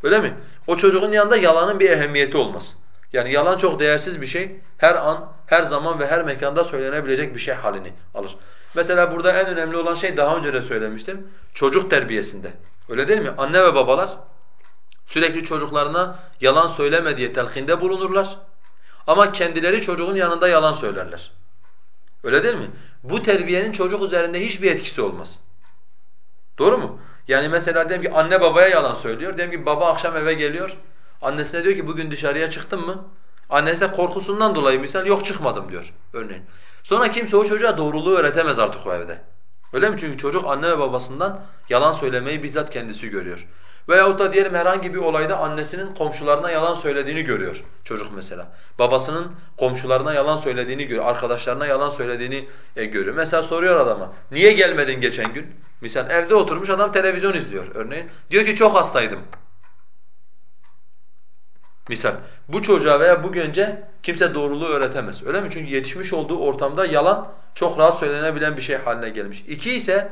öyle mi? O çocuğun yanında yalanın bir ehemmiyeti olmaz. Yani yalan çok değersiz bir şey. Her an, her zaman ve her mekanda söylenebilecek bir şey halini alır. Mesela burada en önemli olan şey daha önce de söylemiştim. Çocuk terbiyesinde. Öyle değil mi? Anne ve babalar sürekli çocuklarına yalan söyleme diye telkinde bulunurlar. Ama kendileri çocuğun yanında yalan söylerler. Öyle değil mi? Bu terbiyenin çocuk üzerinde hiçbir etkisi olmaz. Doğru mu? Yani mesela diyelim ki anne babaya yalan söylüyor. Diyelim ki baba akşam eve geliyor. Annesine diyor ki bugün dışarıya çıktın mı? Annesi de korkusundan dolayı misal yok çıkmadım diyor örneğin. Sonra kimse o çocuğa doğruluğu öğretemez artık o evde. Öyle mi? Çünkü çocuk anne ve babasından yalan söylemeyi bizzat kendisi görüyor. Veyahut da diyelim herhangi bir olayda annesinin komşularına yalan söylediğini görüyor çocuk mesela. Babasının komşularına yalan söylediğini görüyor, arkadaşlarına yalan söylediğini e, görüyor. Mesela soruyor adama, niye gelmedin geçen gün? Misal evde oturmuş adam televizyon izliyor örneğin. Diyor ki çok hastaydım. Misal bu çocuğa veya bu gence kimse doğruluğu öğretemez. Öyle mi? Çünkü yetişmiş olduğu ortamda yalan çok rahat söylenebilen bir şey haline gelmiş. İki ise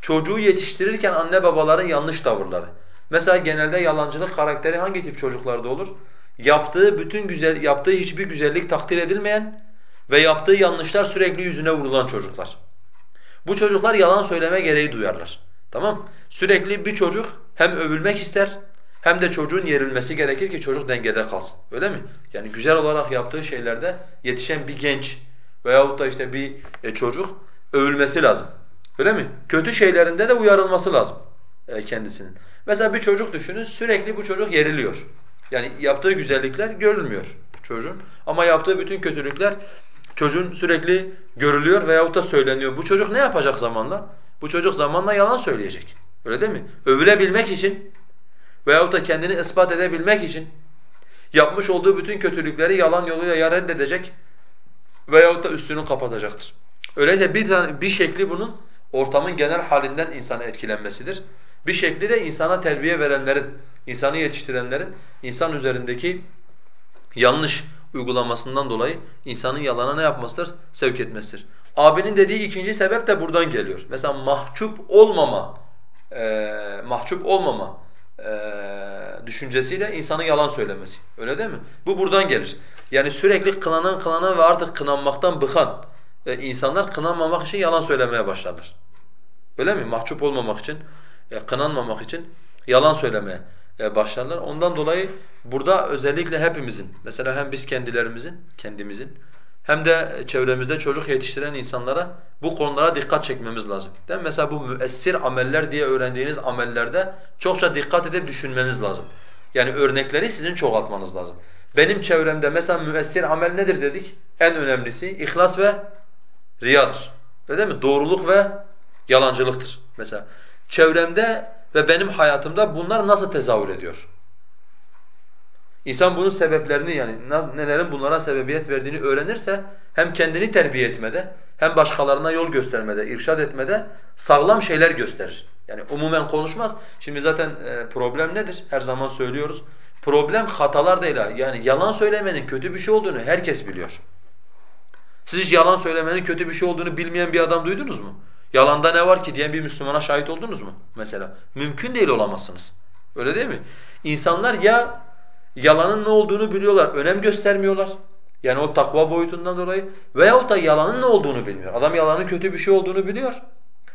çocuğu yetiştirirken anne babaların yanlış tavırları. Mesela genelde yalancılık karakteri hangi tip çocuklarda olur? Yaptığı bütün güzel yaptığı hiçbir güzellik takdir edilmeyen ve yaptığı yanlışlar sürekli yüzüne vurulan çocuklar. Bu çocuklar yalan söyleme gereği duyarlar. Tamam? Sürekli bir çocuk hem övülmek ister hem de çocuğun yerilmesi gerekir ki çocuk dengede kalsın. Öyle mi? Yani güzel olarak yaptığı şeylerde yetişen bir genç veyahut da işte bir e, çocuk övülmesi lazım. Öyle mi? Kötü şeylerinde de uyarılması lazım e, kendisinin. Mesela bir çocuk düşünün sürekli bu çocuk yeriliyor. Yani yaptığı güzellikler görülmüyor çocuğun ama yaptığı bütün kötülükler çocuğun sürekli görülüyor veyahut da söyleniyor. Bu çocuk ne yapacak zamanla? Bu çocuk zamanla yalan söyleyecek. Öyle değil mi? Övülebilmek için veyahut da kendini ispat edebilmek için yapmış olduğu bütün kötülükleri yalan yoluyla ya reddedecek veyahut da üstünü kapatacaktır. Öyleyse bir, tane, bir şekli bunun ortamın genel halinden insana etkilenmesidir. Bir şekli de insana terbiye verenlerin, insanı yetiştirenlerin insan üzerindeki yanlış uygulamasından dolayı insanın yalana ne yapmasıdır? Sevk etmesidir. Abinin dediği ikinci sebep de buradan geliyor. Mesela mahcup olmama, e, mahcup olmama e, düşüncesiyle insanın yalan söylemesi. Öyle değil mi? Bu buradan gelir. Yani sürekli kınanan kınanan ve artık kınanmaktan bıkan e, insanlar kınanmamak için yalan söylemeye başlarlar. Öyle mi? Mahcup olmamak için, kınanmamak için yalan söylemeye e, başlarlar. Ondan dolayı burada özellikle hepimizin, mesela hem biz kendilerimizin, kendimizin hem de çevremizde çocuk yetiştiren insanlara bu konulara dikkat çekmemiz lazım. Değil mi? Mesela bu müessir ameller diye öğrendiğiniz amellerde çokça dikkat edip düşünmeniz lazım. Yani örnekleri sizin çoğaltmanız lazım. Benim çevremde mesela müessir amel nedir dedik? En önemlisi ihlas ve riyadır. Öyle değil mi? Doğruluk ve yalancılıktır mesela. Çevremde ve benim hayatımda bunlar nasıl tezahür ediyor? İnsan bunun sebeplerini yani nelerin bunlara sebebiyet verdiğini öğrenirse hem kendini terbiye etmede hem başkalarına yol göstermede, irşad etmede sağlam şeyler gösterir. Yani umumen konuşmaz. Şimdi zaten e, problem nedir? Her zaman söylüyoruz. Problem hatalar. Yani yalan söylemenin kötü bir şey olduğunu herkes biliyor. Siz hiç yalan söylemenin kötü bir şey olduğunu bilmeyen bir adam duydunuz mu? Yalanda ne var ki diyen bir Müslümana şahit oldunuz mu mesela? Mümkün değil olamazsınız. Öyle değil mi? İnsanlar ya yalanın ne olduğunu biliyorlar, önem göstermiyorlar. Yani o takva boyutundan dolayı veyahut da yalanın ne olduğunu bilmiyor. Adam yalanın kötü bir şey olduğunu biliyor.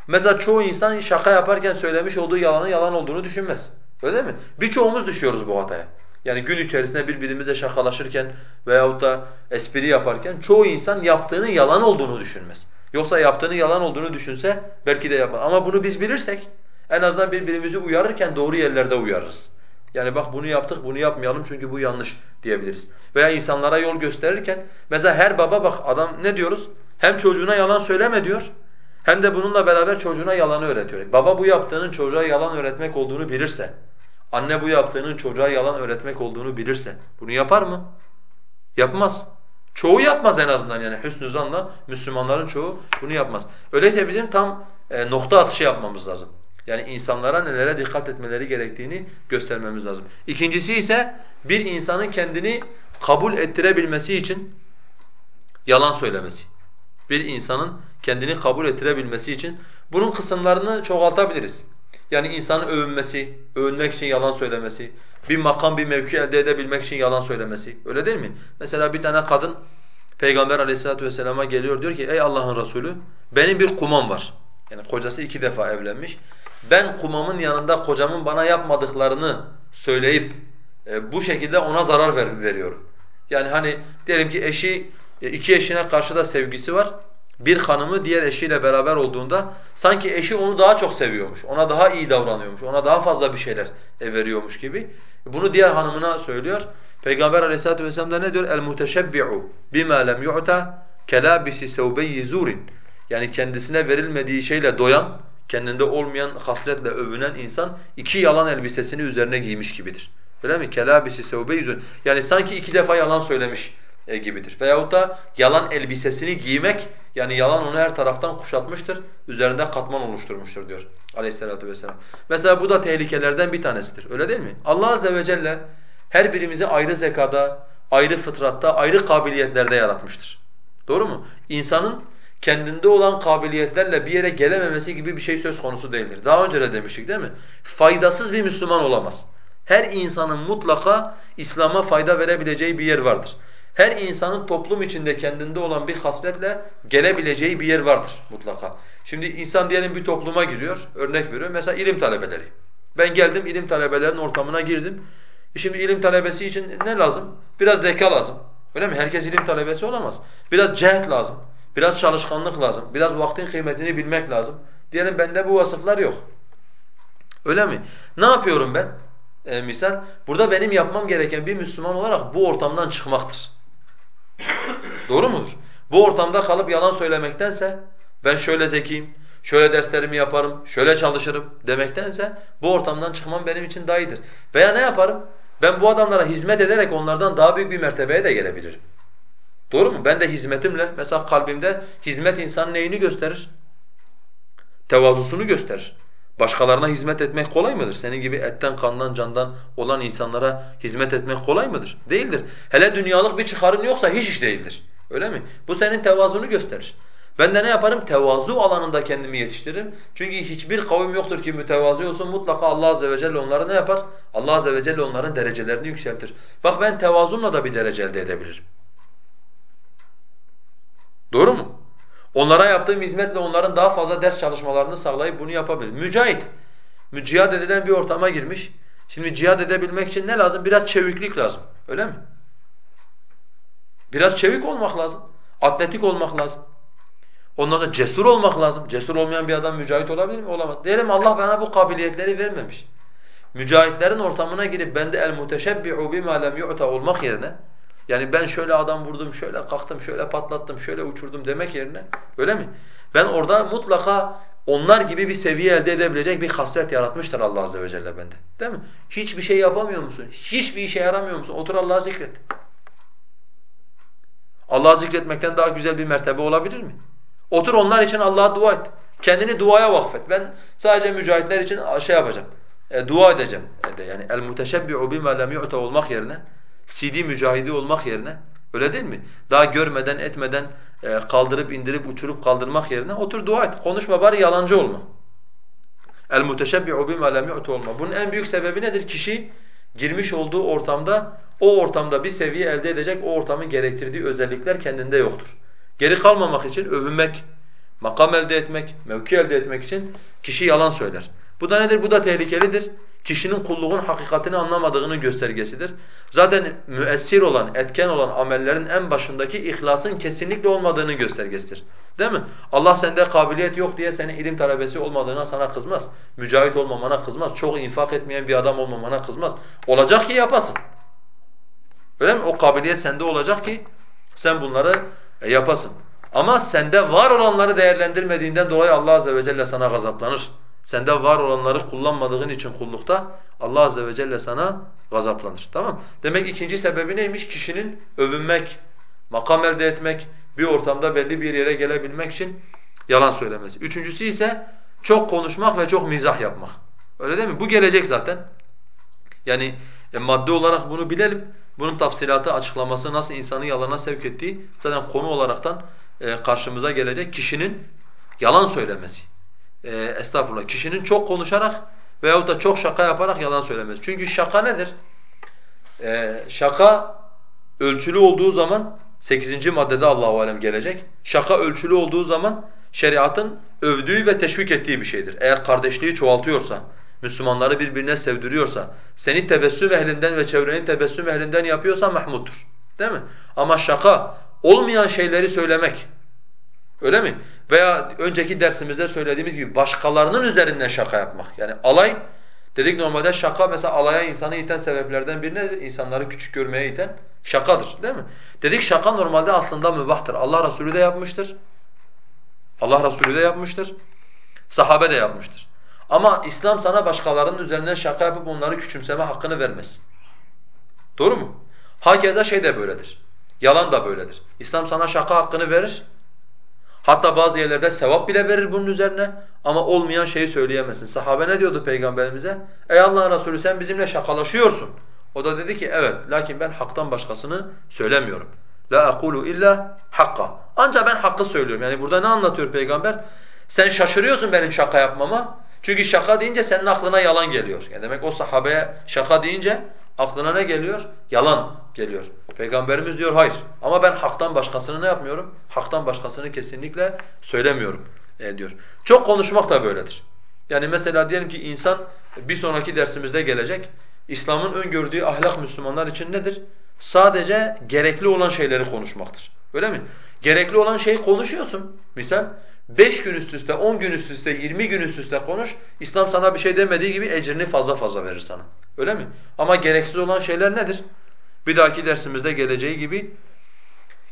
Mesela çoğu insan şaka yaparken söylemiş olduğu yalanın yalan olduğunu düşünmez. Öyle mi? Birçoğumuz düşüyoruz bu hataya. Yani gün içerisinde birbirimizle şakalaşırken veyahut da espri yaparken çoğu insan yaptığının yalan olduğunu düşünmez. Yoksa yaptığının yalan olduğunu düşünse belki de yapar. Ama bunu biz bilirsek en azından birbirimizi uyarırken doğru yerlerde uyarırız. Yani bak bunu yaptık, bunu yapmayalım çünkü bu yanlış diyebiliriz. Veya insanlara yol gösterirken mesela her baba bak adam ne diyoruz? Hem çocuğuna yalan söyleme diyor hem de bununla beraber çocuğuna yalanı öğretiyor. Baba bu yaptığının çocuğa yalan öğretmek olduğunu bilirse, anne bu yaptığının çocuğa yalan öğretmek olduğunu bilirse bunu yapar mı? Yapmaz. Çoğu yapmaz en azından yani hüsnü zanla Müslümanların çoğu bunu yapmaz. Öyleyse bizim tam e, nokta atışı yapmamız lazım. Yani insanlara nelere dikkat etmeleri gerektiğini göstermemiz lazım. İkincisi ise bir insanın kendini kabul ettirebilmesi için yalan söylemesi. Bir insanın kendini kabul ettirebilmesi için bunun kısımlarını çoğaltabiliriz. Yani insanın övünmesi, övünmek için yalan söylemesi, bir makam, bir mevki elde edebilmek için yalan söylemesi. Öyle değil mi? Mesela bir tane kadın Peygamber aleyhissalatu vesselama geliyor diyor ki ey Allah'ın Resulü benim bir kumam var. Yani kocası iki defa evlenmiş. Ben kumamın yanında kocamın bana yapmadıklarını söyleyip e, bu şekilde ona zarar ver, veriyorum. Yani hani diyelim ki eşi e, iki eşine karşı da sevgisi var. Bir hanımı diğer eşiyle beraber olduğunda sanki eşi onu daha çok seviyormuş, ona daha iyi davranıyormuş, ona daha fazla bir şeyler e, veriyormuş gibi. Bunu diğer hanımına söylüyor. Peygamber aleyhissalatu vesselam da ne diyor? El-muteşebbi'u bima lem yu'ta kelabisi sevbeyyi zurin. Yani kendisine verilmediği şeyle doyan, kendinde olmayan hasletle övünen insan iki yalan elbisesini üzerine giymiş gibidir. Öyle mi? Kelabisi sevbeyyi zurin. Yani sanki iki defa yalan söylemiş e, gibidir. Veyahut da yalan elbisesini giymek yani yalan onu her taraftan kuşatmıştır, üzerinde katman oluşturmuştur diyor aleyhissalatu vesselam. Mesela bu da tehlikelerden bir tanesidir. Öyle değil mi? Allah azze ve celle her birimizi ayrı zekada, ayrı fıtratta, ayrı kabiliyetlerde yaratmıştır. Doğru mu? İnsanın kendinde olan kabiliyetlerle bir yere gelememesi gibi bir şey söz konusu değildir. Daha önce de demiştik değil mi? Faydasız bir Müslüman olamaz. Her insanın mutlaka İslam'a fayda verebileceği bir yer vardır. Her insanın toplum içinde kendinde olan bir hasletle gelebileceği bir yer vardır mutlaka. Şimdi insan diyelim bir topluma giriyor, örnek veriyor. Mesela ilim talebeleri. Ben geldim ilim talebelerinin ortamına girdim. E şimdi ilim talebesi için ne lazım? Biraz zeka lazım. Öyle mi? Herkes ilim talebesi olamaz. Biraz cehet lazım. Biraz çalışkanlık lazım. Biraz vaktin kıymetini bilmek lazım. Diyelim bende bu vasıflar yok. Öyle mi? Ne yapıyorum ben? Ee, misal, burada benim yapmam gereken bir Müslüman olarak bu ortamdan çıkmaktır. Doğru mudur? Bu ortamda kalıp yalan söylemektense ben şöyle zekiyim, şöyle derslerimi yaparım, şöyle çalışırım demektense bu ortamdan çıkmam benim için daha iyidir. Veya ne yaparım? Ben bu adamlara hizmet ederek onlardan daha büyük bir mertebeye de gelebilirim. Doğru mu? Ben de hizmetimle mesela kalbimde hizmet insanın neyini gösterir? Tevazusunu gösterir. Başkalarına hizmet etmek kolay mıdır? Senin gibi etten, kandan, candan olan insanlara hizmet etmek kolay mıdır? Değildir. Hele dünyalık bir çıkarın yoksa hiç iş değildir. Öyle mi? Bu senin tevazunu gösterir. Ben de ne yaparım? Tevazu alanında kendimi yetiştiririm. Çünkü hiçbir kavim yoktur ki mütevazi olsun. Mutlaka Allah azze ve celle onları ne yapar? Allah azze ve celle onların derecelerini yükseltir. Bak ben tevazumla da bir derece elde edebilirim. Doğru mu? Onlara yaptığım hizmetle onların daha fazla ders çalışmalarını sağlayıp bunu yapabilirim. Mücahit, cihad edilen bir ortama girmiş. Şimdi cihad edebilmek için ne lazım? Biraz çeviklik lazım. Öyle mi? Biraz çevik olmak lazım. Atletik olmak lazım. Ondan sonra cesur olmak lazım. Cesur olmayan bir adam mücahit olabilir mi? Olamaz. Diyelim Allah bana bu kabiliyetleri vermemiş. Mücahitlerin ortamına girip bende el muteşebbi'u bima lem yu'ta olmak yerine yani ben şöyle adam vurdum, şöyle kalktım, şöyle patlattım, şöyle uçurdum demek yerine öyle mi? Ben orada mutlaka onlar gibi bir seviye elde edebilecek bir hasret yaratmıştır Allah azze ve celle bende. Değil mi? Hiçbir şey yapamıyor musun? Hiçbir işe yaramıyor musun? Otur Allah'ı zikret. Allah'ı zikretmekten daha güzel bir mertebe olabilir mi? Otur onlar için Allah'a dua et. Kendini duaya vakfet. Ben sadece mücahitler için şey yapacağım. E, dua edeceğim. Yani el muteşebbi'u bima lem olmak yerine CD mücahidi olmak yerine öyle değil mi? Daha görmeden etmeden e, kaldırıp indirip uçurup kaldırmak yerine otur dua et. Konuşma bari yalancı olma. El muteşebbi'u bima lem yu'ta olma. Bunun en büyük sebebi nedir? Kişi girmiş olduğu ortamda o ortamda bir seviye elde edecek o ortamın gerektirdiği özellikler kendinde yoktur. Geri kalmamak için övünmek, makam elde etmek, mevki elde etmek için kişi yalan söyler. Bu da nedir? Bu da tehlikelidir. Kişinin kulluğun hakikatini anlamadığının göstergesidir. Zaten müessir olan, etken olan amellerin en başındaki ihlasın kesinlikle olmadığının göstergesidir. Değil mi? Allah sende kabiliyet yok diye senin ilim talebesi olmadığına sana kızmaz. Mücahit olmamana kızmaz. Çok infak etmeyen bir adam olmamana kızmaz. Olacak ki yapasın. Öyle mi? O kabiliyet sende olacak ki sen bunları e, yapasın. Ama sende var olanları değerlendirmediğinden dolayı Allah azze ve celle sana gazaplanır. Sende var olanları kullanmadığın için kullukta Allah azze ve celle sana gazaplanır. Tamam? Demek ikinci sebebi neymiş? Kişinin övünmek, makam elde etmek, bir ortamda belli bir yere gelebilmek için yalan söylemesi. Üçüncüsü ise çok konuşmak ve çok mizah yapmak. Öyle değil mi? Bu gelecek zaten. Yani e, madde olarak bunu bilelim. Bunun tafsilatı, açıklaması nasıl insanı yalana sevk ettiği zaten konu olaraktan e, karşımıza gelecek kişinin yalan söylemesi. E, estağfurullah. Kişinin çok konuşarak veyahut da çok şaka yaparak yalan söylemesi. Çünkü şaka nedir? E, şaka ölçülü olduğu zaman 8. maddede Allahu alem gelecek. Şaka ölçülü olduğu zaman şeriatın övdüğü ve teşvik ettiği bir şeydir. Eğer kardeşliği çoğaltıyorsa, Müslümanları birbirine sevdiriyorsa, seni tebessüm ehlinden ve çevrenin tebessüm ehlinden yapıyorsa mahmuttur. Değil mi? Ama şaka olmayan şeyleri söylemek, öyle mi? Veya önceki dersimizde söylediğimiz gibi başkalarının üzerinden şaka yapmak. Yani alay, dedik normalde şaka mesela alaya insanı iten sebeplerden biri nedir? İnsanları küçük görmeye iten şakadır değil mi? Dedik şaka normalde aslında mübahtır. Allah Resulü de yapmıştır. Allah Resulü de yapmıştır. Sahabe de yapmıştır. Ama İslam sana başkalarının üzerinden şaka yapıp onları küçümseme hakkını vermez. Doğru mu? Hakeza şey de böyledir. Yalan da böyledir. İslam sana şaka hakkını verir. Hatta bazı yerlerde sevap bile verir bunun üzerine ama olmayan şeyi söyleyemezsin. Sahabe ne diyordu peygamberimize? Ey Allah'ın Resulü sen bizimle şakalaşıyorsun. O da dedi ki evet lakin ben haktan başkasını söylemiyorum. La aqulu illa hakka. Ancak ben hakkı söylüyorum. Yani burada ne anlatıyor peygamber? Sen şaşırıyorsun benim şaka yapmama. Çünkü şaka deyince senin aklına yalan geliyor. Yani demek o sahabeye şaka deyince aklına ne geliyor? Yalan geliyor. Peygamberimiz diyor hayır. Ama ben haktan başkasını ne yapmıyorum? Haktan başkasını kesinlikle söylemiyorum e, diyor. Çok konuşmak da böyledir. Yani mesela diyelim ki insan bir sonraki dersimizde gelecek. İslam'ın öngördüğü ahlak Müslümanlar için nedir? Sadece gerekli olan şeyleri konuşmaktır. Öyle mi? Gerekli olan şeyi konuşuyorsun. Misal 5 gün üst üste, 10 gün üst üste, 20 gün üst üste konuş. İslam sana bir şey demediği gibi ecrini fazla fazla verir sana. Öyle mi? Ama gereksiz olan şeyler nedir? Bir dahaki dersimizde geleceği gibi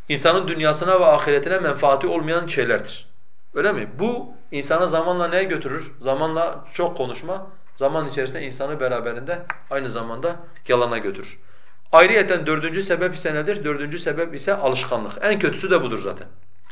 insanın dünyasına ve ahiretine menfaati olmayan şeylerdir. Öyle mi? Bu insanı zamanla neye götürür? Zamanla çok konuşma, zaman içerisinde insanı beraberinde aynı zamanda yalana götürür. Ayrıyeten dördüncü sebep ise nedir? Dördüncü sebep ise alışkanlık. En kötüsü de budur zaten.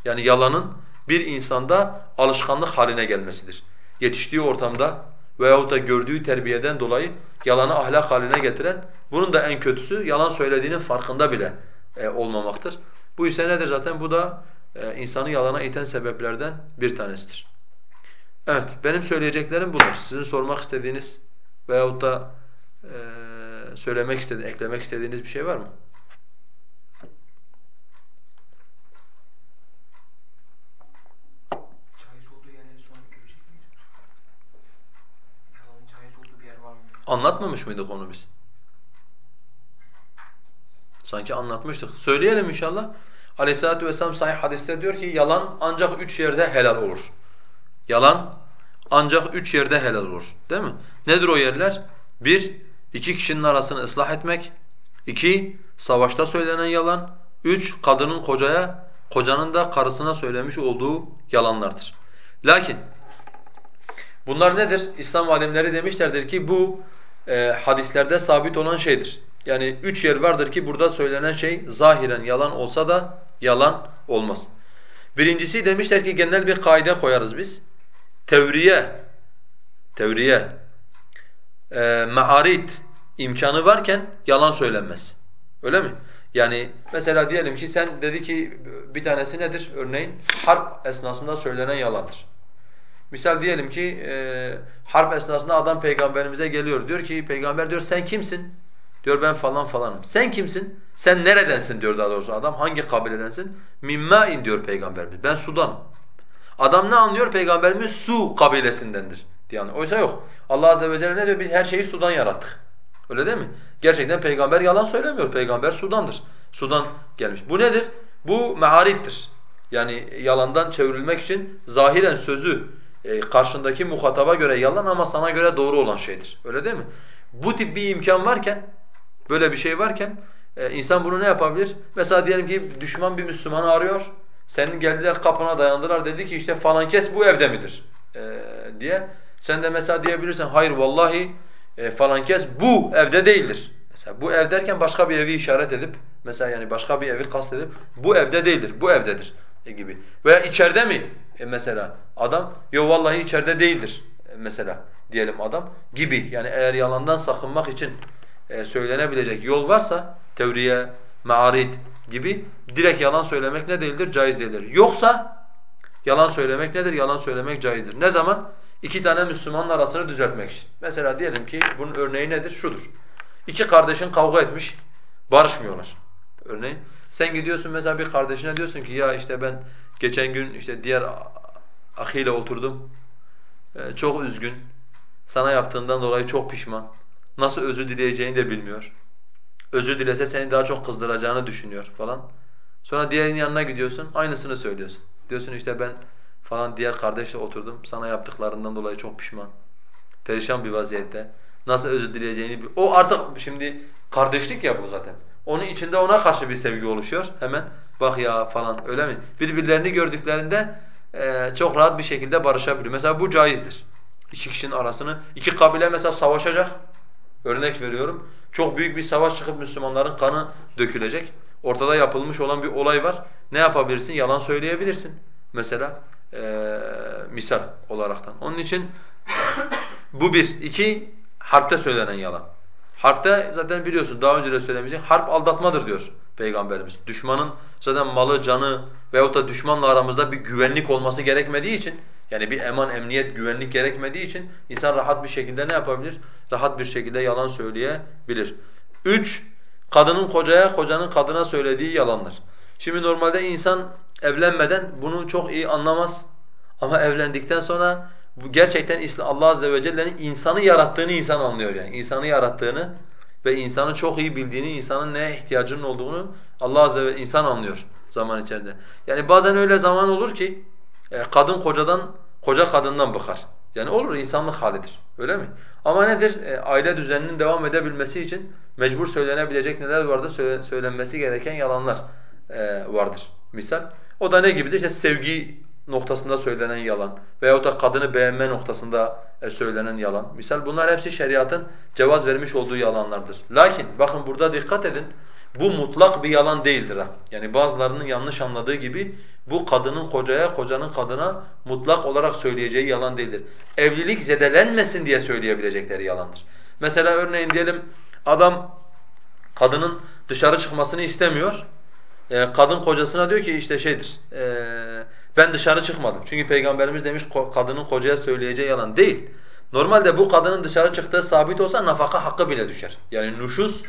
Yani yalanın bir insanda alışkanlık haline gelmesidir. Yetiştiği ortamda veyahut da gördüğü terbiyeden dolayı yalanı ahlak haline getiren, bunun da en kötüsü yalan söylediğinin farkında bile e, olmamaktır. Bu ise nedir zaten? Bu da e, insanı yalana iten sebeplerden bir tanesidir. Evet, benim söyleyeceklerim bunlar. Sizin sormak istediğiniz veyahut da e, söylemek istediğiniz, eklemek istediğiniz bir şey var mı? Caiz olduğu yerleri sonra görecek miyiz? Yalanın caiz olduğu bir yer var mı? Anlatmamış mıydık onu biz? Sanki anlatmıştık. Söyleyelim inşallah. Aleyhissalatu vesselam sahih hadiste diyor ki yalan ancak üç yerde helal olur. Yalan ancak üç yerde helal olur. Değil mi? Nedir o yerler? Bir, iki kişinin arasını ıslah etmek. İki, savaşta söylenen yalan. Üç, kadının kocaya, kocanın da karısına söylemiş olduğu yalanlardır. Lakin bunlar nedir? İslam alimleri demişlerdir ki bu e, hadislerde sabit olan şeydir. Yani üç yer vardır ki burada söylenen şey zahiren yalan olsa da yalan olmaz. Birincisi demişler ki genel bir kaide koyarız biz. Tevriye, tevriye, e, maarit imkanı varken yalan söylenmez. Öyle mi? Yani mesela diyelim ki sen dedi ki bir tanesi nedir örneğin? Harp esnasında söylenen yalandır. Misal diyelim ki e, harp esnasında adam peygamberimize geliyor. Diyor ki peygamber diyor sen kimsin? Diyor ben falan falanım. Sen kimsin? Sen neredensin diyor daha doğrusu adam. Hangi kabiledensin? Mimmâin diyor peygamberimiz. Ben Sudan'ım. Adam ne anlıyor? Peygamberimiz Su kabilesindendir. Yani oysa yok. Allah azze ve celle ne diyor? Biz her şeyi sudan yarattık. Öyle değil mi? Gerçekten peygamber yalan söylemiyor. Peygamber Sudan'dır. Sudan gelmiş. Bu nedir? Bu meharittir. Yani yalandan çevrilmek için zahiren sözü e, karşındaki muhataba göre yalan ama sana göre doğru olan şeydir. Öyle değil mi? Bu tip bir imkan varken, böyle bir şey varken e, insan bunu ne yapabilir? Mesela diyelim ki düşman bir Müslümanı arıyor. Senin geldiler kapına dayandılar dedi ki işte falan kes bu evde midir? E, diye. Sen de mesela diyebilirsin hayır vallahi e, falan kes bu evde değildir. Mesela bu ev derken başka bir evi işaret edip mesela yani başka bir evi kastedip bu evde değildir, bu evdedir e, gibi. Veya içeride mi e, mesela adam? Yo vallahi içeride değildir e, mesela diyelim adam gibi. Yani eğer yalandan sakınmak için e, söylenebilecek yol varsa tevriye, maarid gibi direkt yalan söylemek ne değildir? Caiz değildir. Yoksa yalan söylemek nedir? Yalan söylemek caizdir. Ne zaman? İki tane Müslümanın arasını düzeltmek için. Mesela diyelim ki bunun örneği nedir? Şudur. İki kardeşin kavga etmiş, barışmıyorlar. Örneğin sen gidiyorsun mesela bir kardeşine diyorsun ki ya işte ben geçen gün işte diğer ahiyle oturdum. Ee, çok üzgün. Sana yaptığından dolayı çok pişman. Nasıl özür dileyeceğini de bilmiyor. Özür dilese seni daha çok kızdıracağını düşünüyor falan. Sonra diğerinin yanına gidiyorsun, aynısını söylüyorsun. Diyorsun işte ben falan diğer kardeşle oturdum, sana yaptıklarından dolayı çok pişman. Perişan bir vaziyette. Nasıl özür dileyeceğini... O artık şimdi kardeşlik ya bu zaten. Onun içinde ona karşı bir sevgi oluşuyor hemen. Bak ya falan öyle mi? Birbirlerini gördüklerinde e, çok rahat bir şekilde barışabilir. Mesela bu caizdir. İki kişinin arasını, iki kabile mesela savaşacak. Örnek veriyorum. Çok büyük bir savaş çıkıp Müslümanların kanı dökülecek. Ortada yapılmış olan bir olay var. Ne yapabilirsin? Yalan söyleyebilirsin. Mesela e, misal olaraktan. Onun için bu bir. İki, harpte söylenen yalan. Harpte zaten biliyorsun daha önce de söylemiştim. Harp aldatmadır diyor Peygamberimiz. Düşmanın zaten malı, canı veyahut da düşmanla aramızda bir güvenlik olması gerekmediği için yani bir eman, emniyet, güvenlik gerekmediği için insan rahat bir şekilde ne yapabilir? Rahat bir şekilde yalan söyleyebilir. Üç, kadının kocaya, kocanın kadına söylediği yalanlar. Şimdi normalde insan evlenmeden bunu çok iyi anlamaz. Ama evlendikten sonra bu gerçekten Allah azze ve celle'nin insanı yarattığını insan anlıyor yani. İnsanı yarattığını ve insanı çok iyi bildiğini, insanın neye ihtiyacının olduğunu Allah azze ve insan anlıyor zaman içerisinde. Yani bazen öyle zaman olur ki e, kadın kocadan, koca kadından bıkar. Yani olur insanlık halidir. Öyle mi? Ama nedir? E, aile düzeninin devam edebilmesi için mecbur söylenebilecek neler vardır? Söyle, söylenmesi gereken yalanlar e, vardır. Misal. O da ne gibidir? İşte sevgi noktasında söylenen yalan veyahut da kadını beğenme noktasında e, söylenen yalan. Misal bunlar hepsi şeriatın cevaz vermiş olduğu yalanlardır. Lakin bakın burada dikkat edin. Bu mutlak bir yalan değildir. Yani bazılarının yanlış anladığı gibi bu kadının kocaya, kocanın kadına mutlak olarak söyleyeceği yalan değildir. Evlilik zedelenmesin diye söyleyebilecekleri yalandır. Mesela örneğin diyelim adam kadının dışarı çıkmasını istemiyor. Ee, kadın kocasına diyor ki işte şeydir, ee, ben dışarı çıkmadım. Çünkü Peygamberimiz demiş kadının kocaya söyleyeceği yalan değil. Normalde bu kadının dışarı çıktığı sabit olsa nafaka hakkı bile düşer. Yani nuşuz,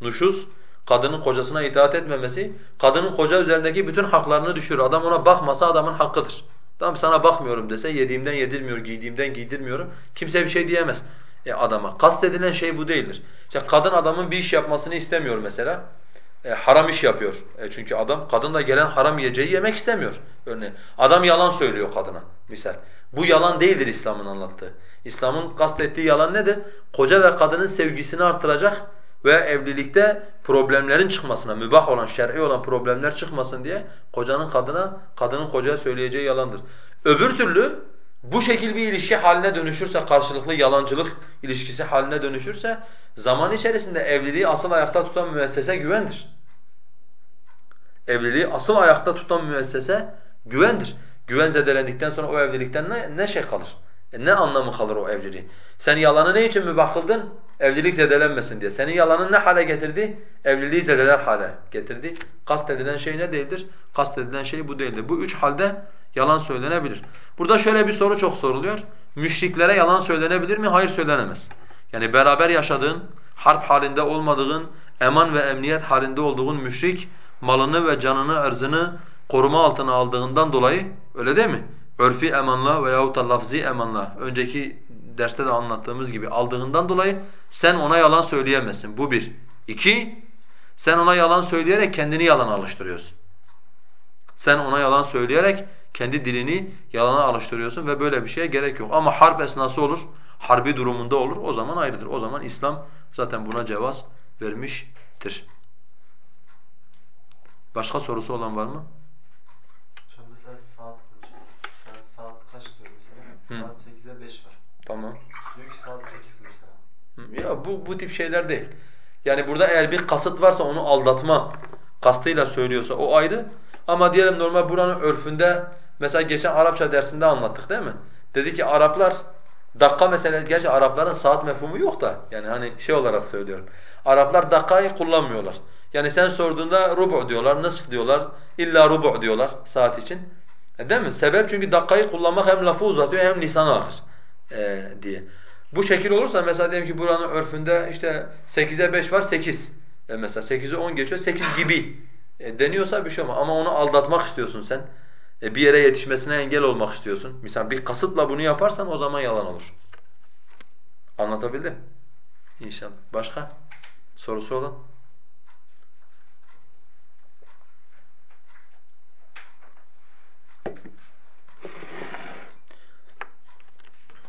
nuşuz kadının kocasına itaat etmemesi, kadının koca üzerindeki bütün haklarını düşürür. Adam ona bakmasa adamın hakkıdır. Tamam sana bakmıyorum dese, yediğimden yedirmiyor, giydiğimden giydirmiyorum. Kimse bir şey diyemez e, adama. Kastedilen şey bu değildir. İşte kadın adamın bir iş yapmasını istemiyor mesela e, haram iş yapıyor. E, çünkü adam kadın da gelen haram yiyeceği yemek istemiyor örneğin. Adam yalan söylüyor kadına misal. Bu yalan değildir İslam'ın anlattığı. İslam'ın kastettiği yalan nedir? Koca ve kadının sevgisini artıracak ve evlilikte problemlerin çıkmasına, mübah olan, şer'i olan problemler çıkmasın diye kocanın kadına, kadının kocaya söyleyeceği yalandır. Öbür türlü bu şekil bir ilişki haline dönüşürse, karşılıklı yalancılık ilişkisi haline dönüşürse zaman içerisinde evliliği asıl ayakta tutan müessese güvendir. Evliliği asıl ayakta tutan müessese güvendir. Güven zedelendikten sonra o evlilikten ne, ne şey kalır? E ne anlamı kalır o evliliğin? Sen yalanı ne için mübah kıldın? Evlilik zedelenmesin diye. Senin yalanın ne hale getirdi? Evliliği zedeler hale getirdi. Kast edilen şey ne değildir? Kast edilen şey bu değildir. Bu üç halde yalan söylenebilir. Burada şöyle bir soru çok soruluyor. Müşriklere yalan söylenebilir mi? Hayır söylenemez. Yani beraber yaşadığın, harp halinde olmadığın, eman ve emniyet halinde olduğun müşrik malını ve canını, erzını koruma altına aldığından dolayı öyle değil mi? Örfi emanla veyahut da lafzi emanla önceki derste de anlattığımız gibi aldığından dolayı sen ona yalan söyleyemezsin. Bu bir. İki, sen ona yalan söyleyerek kendini yalan alıştırıyorsun. Sen ona yalan söyleyerek kendi dilini yalana alıştırıyorsun ve böyle bir şeye gerek yok. Ama harp esnası olur, harbi durumunda olur o zaman ayrıdır. O zaman İslam zaten buna cevaz vermiştir. Başka sorusu olan var mı? Hocam mesela saat. Mesela saat kaç diyor mesela? Saat 8'e 5 var. Tamam. Diyor ki saat 8 mesela. Ya bu bu tip şeyler değil. Yani burada eğer bir kasıt varsa onu aldatma kastıyla söylüyorsa o ayrı. Ama diyelim normal buranın örfünde mesela geçen Arapça dersinde anlattık değil mi? Dedi ki Araplar dakika mesela gerçi Arapların saat mefhumu yok da yani hani şey olarak söylüyorum. Araplar dakikayı kullanmıyorlar. Yani sen sorduğunda rubu diyorlar, nısf diyorlar, illa rubu diyorlar saat için. E değil mi? Sebep çünkü dakikayı kullanmak hem lafı uzatıyor hem lisanı akır e, diye. Bu şekil olursa mesela diyelim ki buranın örfünde işte 8'e 5 var 8. E mesela 8'e 10 geçiyor 8 gibi e deniyorsa bir şey olmaz. Ama onu aldatmak istiyorsun sen. E bir yere yetişmesine engel olmak istiyorsun. Mesela bir kasıtla bunu yaparsan o zaman yalan olur. Anlatabildim? İnşallah. Başka? Sorusu olan?